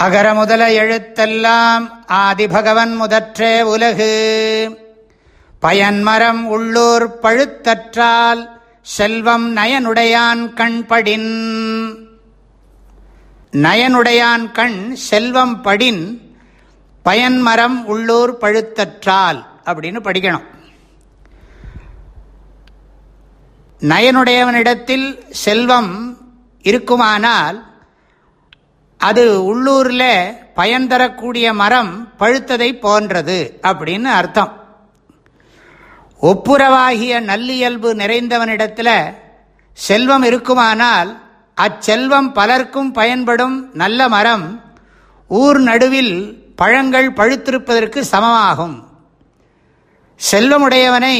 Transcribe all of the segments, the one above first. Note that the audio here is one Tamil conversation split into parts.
அகர முதல எழுத்தெல்லாம் ஆதிபகவன் முதற்றே உலகு. பயன்மரம் உள்ளூர் பழுத்தற்றால் செல்வம் நயனுடையான் கண்படின். நயனுடையான் கண் செல்வம் படின் பயன்மரம் உள்ளூர் பழுத்தற்றால் அப்படின்னு படிக்கணும். நயனுடையவனிடத்தில் செல்வம் இருக்குமானால் அது உள்ளூரில் பயன் தரக்கூடிய மரம் பழுத்ததை போன்றது அப்படின்னு அர்த்தம். ஒப்புரவாகிய நல்லியல்பு நிறைந்தவனிடத்தில் செல்வம் இருக்குமானால் அச்செல்வம் பலர்க்கும் பயன்படும் நல்ல மரம் ஊர் நடுவில் பழங்கள் பழுத்திருப்பதற்கு சமமாகும். செல்வமுடையவனை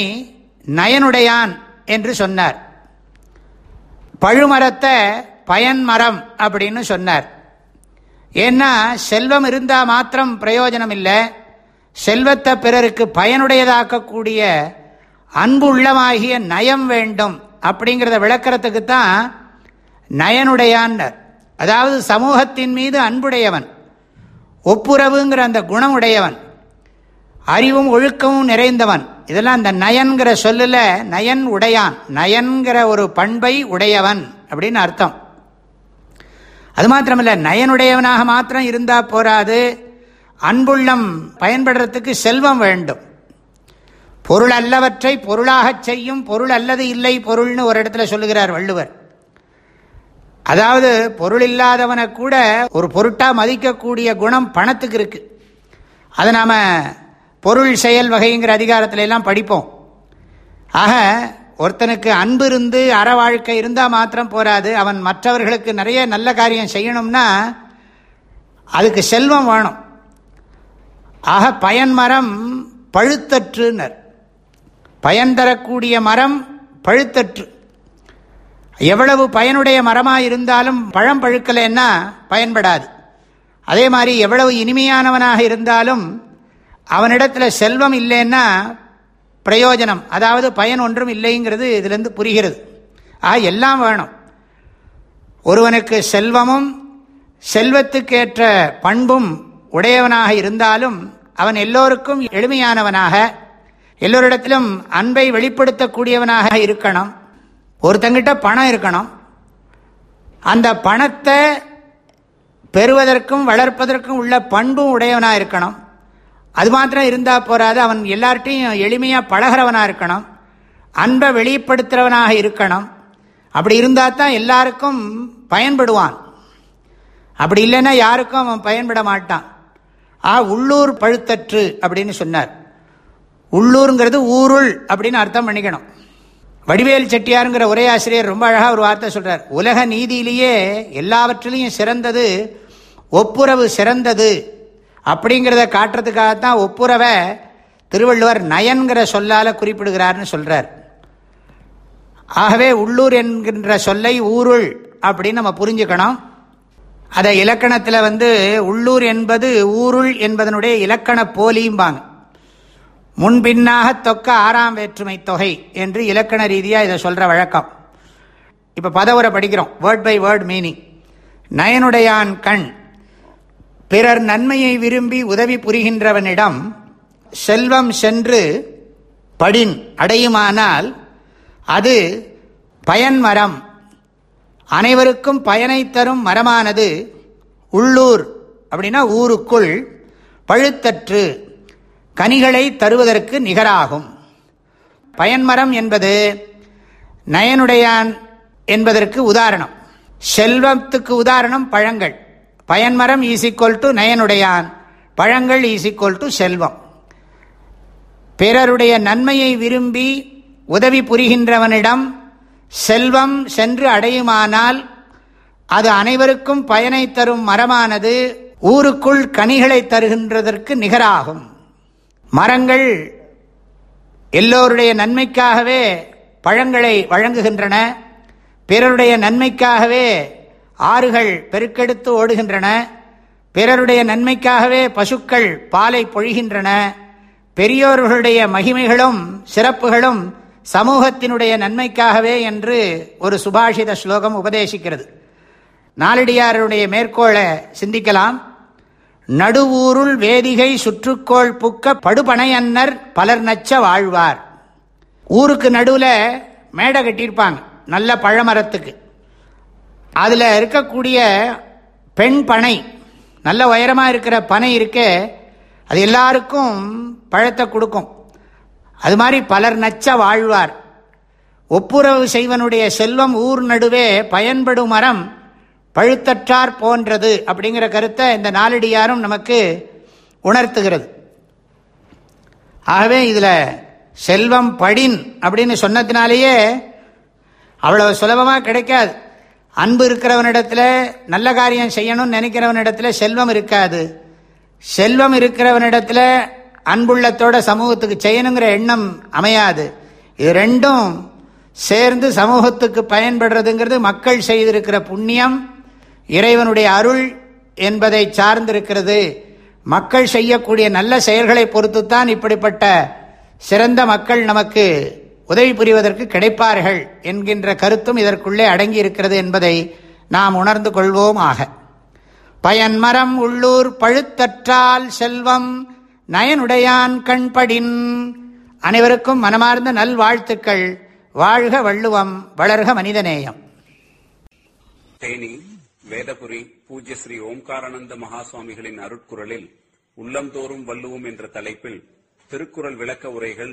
நயனுடையான் என்று சொன்னார். பழுமரத்தை பயன்மரம் அப்படின்னு சொன்னார். ஏன்னா செல்வம் இருந்தால் மாத்திரம் பிரயோஜனம் இல்லை செல்வத்தை பிறருக்கு பயனுடையதாக்கக்கூடிய அன்பு உள்ளமாகிய நயம் வேண்டும் அப்படிங்கிறத விளக்கிறதுக்கு தான் நயனுடையான்னர். அதாவது சமூகத்தின் மீது அன்புடையவன் ஒப்புரவுங்கிற அந்த குணம் உடையவன் அறிவும் ஒழுக்கமும் நிறைந்தவன். இதெல்லாம் அந்த நயன்கிற சொல்லில் நயன் உடையான் நயன்கிற ஒரு பண்பை உடையவன் அப்படின்னு அர்த்தம். அது மாத்திரமில்ல நயனுடையவனாக மாத்திரம் இருந்தால் போராது. அன்புள்ளம் பயன்படுறதுக்கு செல்வம் வேண்டும். பொருள் அல்லவற்றை பொருளாகச் செய்யும் பொருள் அல்லது இல்லை பொருள்னு ஒரு இடத்துல சொல்லுகிறார் வள்ளுவர். அதாவது பொருள் இல்லாதவனை கூட ஒரு பொருட்டாக மதிக்கக்கூடிய குணம் பணத்துக்கு இருக்கு. அதை நாம் பொருள் செயல் வகைங்கிற அதிகாரத்துல எல்லாம் படிப்போம். ஆக ஒருத்தனுக்கு அன்பு இருந்து அற வாழ்க்கை இருந்தால் மாத்திரம் போராது. அவன் மற்றவர்களுக்கு நிறைய நல்ல காரியம் செய்யணும்னா அதுக்கு செல்வம் வேணும். ஆக பயன் மரம் பழுத்தற்றுனர் பயன் தரக்கூடிய மரம் பழுத்தற்று. எவ்வளவு பயனுடைய மரமாக இருந்தாலும் பழம் பழுக்கலைன்னா பயன்படாது. அதே மாதிரி எவ்வளவு இனிமையானவனாக இருந்தாலும் அவனிடத்தில் செல்வம் இல்லைன்னா பிரயோஜனம். அதாவது பயன் ஒன்றும் இல்லைங்கிறது இதுலேருந்து புரிகிறது. ஆ எல்லாம் வேணும். ஒருவனுக்கு செல்வமும் செல்வத்துக்கேற்ற பண்பும் உடையவனாக இருந்தாலும் அவன் எல்லோருக்கும் எளிமையானவனாக எல்லோரிடத்திலும் அன்பை வெளிப்படுத்தக்கூடியவனாக இருக்கணும். ஒருத்தங்கிட்ட பணம் இருக்கணும். அந்த பணத்தை பெறுவதற்கும் வளர்ப்பதற்கும் உள்ள பண்பும் உடையவனாக இருக்கணும். அது மாத்திரம் இருந்தால் போகாது அவன் எல்லார்ட்டையும் எளிமையாக பழகிறவனாக இருக்கணும். அன்பை வெளிப்படுத்துகிறவனாக இருக்கணும். அப்படி இருந்தால் தான் எல்லாருக்கும் பயன்படுவான். அப்படி இல்லைன்னா யாருக்கும் அவன் பயன்பட மாட்டான். ஆ உள்ளூர் பழுத்தற்று அப்படின்னு சொன்னார். உள்ளூருங்கிறது ஊருள் அப்படின்னு அர்த்தம் பண்ணிக்கணும். வடிவேல் செட்டியாருங்கிற ஒரே ஆசிரியர் ரொம்ப அழகாக ஒரு வார்த்தை சொல்கிறார் உலக நீதியிலேயே எல்லாவற்றிலையும் சிறந்தது ஒப்புரவு சிறந்தது. அப்படிங்கிறத காட்டுறதுக்காகத்தான் ஒப்புரவை திருவள்ளுவர் நயன்கிற சொல்லால் குறிப்பிடுகிறார்னு சொல்கிறார் ஆகவே உள்ளூர் என்கின்ற சொல்லை ஊருள் அப்படின்னு நம்ம புரிஞ்சுக்கணும். அதை இலக்கணத்தில் வந்து உள்ளூர் என்பது ஊருள் என்பதனுடைய இலக்கண போலியும்பாங்க. முன்பின்னாக தொக்க ஆறாம் வேற்றுமை தொகை என்று இலக்கண ரீதியாக இதை சொல்கிற வழக்கம். இப்போ பதவுரை படிக்கிறோம் வேர்ட் பை வேர்ட் மீனிங் நயனுடையான் கண் பிறர் நன்மையை விரும்பி உதவி புரிகின்றவனிடம் செல்வம் சென்று படின் அடையுமானால் அது பயன்மரம் அனைவருக்கும் பயனை தரும் மரமானது உள்ளூர் அப்படின்னா ஊருக்குள் பழுத்தற்று கனிகளை தருவதற்கு நிகராகும். பயன்மரம் என்பது நயனுடையான் என்பதற்கு உதாரணம். செல்வத்துக்கு உதாரணம் பழங்கள். பயன்மரம் ஈசிக்கோல் டு நயனுடையான். பழங்கள் ஈசிக்கோல் டு செல்வம். பிறருடைய நன்மையை விரும்பி உதவி புரிகின்றவனிடம் செல்வம் சென்று அடையுமானால் அது அனைவருக்கும் பயனை தரும் மரமானது ஊருக்குள் கனிகளை தருகின்றதற்கு நிகராகும். மரங்கள் எல்லோருடைய நன்மைக்காகவே பழங்களை வழங்குகின்றன. பிறருடைய நன்மைக்காகவே ஆறுகள் பெருக்கெடுத்து ஓடுகின்றன. பிறருடைய நன்மைக்காகவே பசுக்கள் பாலை பொழிகின்றன. பெரியோர்களுடைய மகிமைகளும் சிறப்புகளும் சமூகத்தினுடைய நன்மைக்காகவே என்று ஒரு சுபாஷித ஸ்லோகம் உபதேசிக்கிறது. நாளடியாருடைய மேற்கோளை சிந்திக்கலாம். நடுவூருள் வேதிகை சுற்றுக்கோள் புக்க படுபனையன்னர் பலர் நச்ச வாழ்வார். ஊருக்கு நடுவில் மேடை கட்டியிருப்பாங்க. நல்ல பழமரத்துக்கு. அதில் இருக்கக்கூடிய பெண் பனை நல்ல உயரமாக இருக்கிற பனை இருக்கே அது எல்லாருக்கும் பழத்தை கொடுக்கும். அது மாதிரி பலர் நச்ச வாழ்வார். ஒப்புரவு செய்வனுடைய செல்வம் ஊர் நடுவே பயன்படும் மரம் பழுத்தற்றார் போன்றது அப்படிங்கிற கருத்தை இந்த நாளடியாரும் நமக்கு உணர்த்துகிறது. ஆகவே இதில் செல்வம் படின் அப்படின்னு சொன்னதுனாலேயே அவ்வளவு சுலபமாக கிடைக்காது. அன்பு இருக்கிறவனிடத்தில் நல்ல காரியம் செய்யணும்னு நினைக்கிறவனிடத்தில் செல்வம் இருக்காது. செல்வம் இருக்கிறவனிடத்தில் அன்புள்ளத்தோட சமூகத்துக்கு செய்யணுங்கிற எண்ணம் அமையாது. இது ரெண்டும் சேர்ந்து சமூகத்துக்கு பயன்படுறதுங்கிறது மக்கள் செய்திருக்கிற புண்ணியம் இறைவனுடைய அருள் என்பதை சார்ந்திருக்கிறது. மக்கள் செய்யக்கூடிய நல்ல செயல்களை பொறுத்துத்தான் இப்படிப்பட்ட சிறந்த மக்கள் நமக்கு உதவி புரிவதற்கு கிடைப்பார்கள் என்கின்ற கருத்தும் இதற்குள்ளே அடங்கி இருக்கிறது என்பதை நாம் உணர்ந்து கொள்வோம் ஆக பயன்மரம் உள்ளூர் பழுத்தற்றால் செல்வம் நயனுடையான் கண்படின். அனைவருக்கும் மனமார்ந்த நல்வாழ்த்துக்கள். வாழ்க வள்ளுவம் வளர்க மனிதநேயம். தேனி வேதபுரி பூஜ்ய ஸ்ரீ ஓம்காரானந்த மகாசுவாமிகளின் அருட்குரலில் உள்ளந்தோறும் வள்ளுவோம் என்ற தலைப்பில் திருக்குறள் விளக்க உரைகள்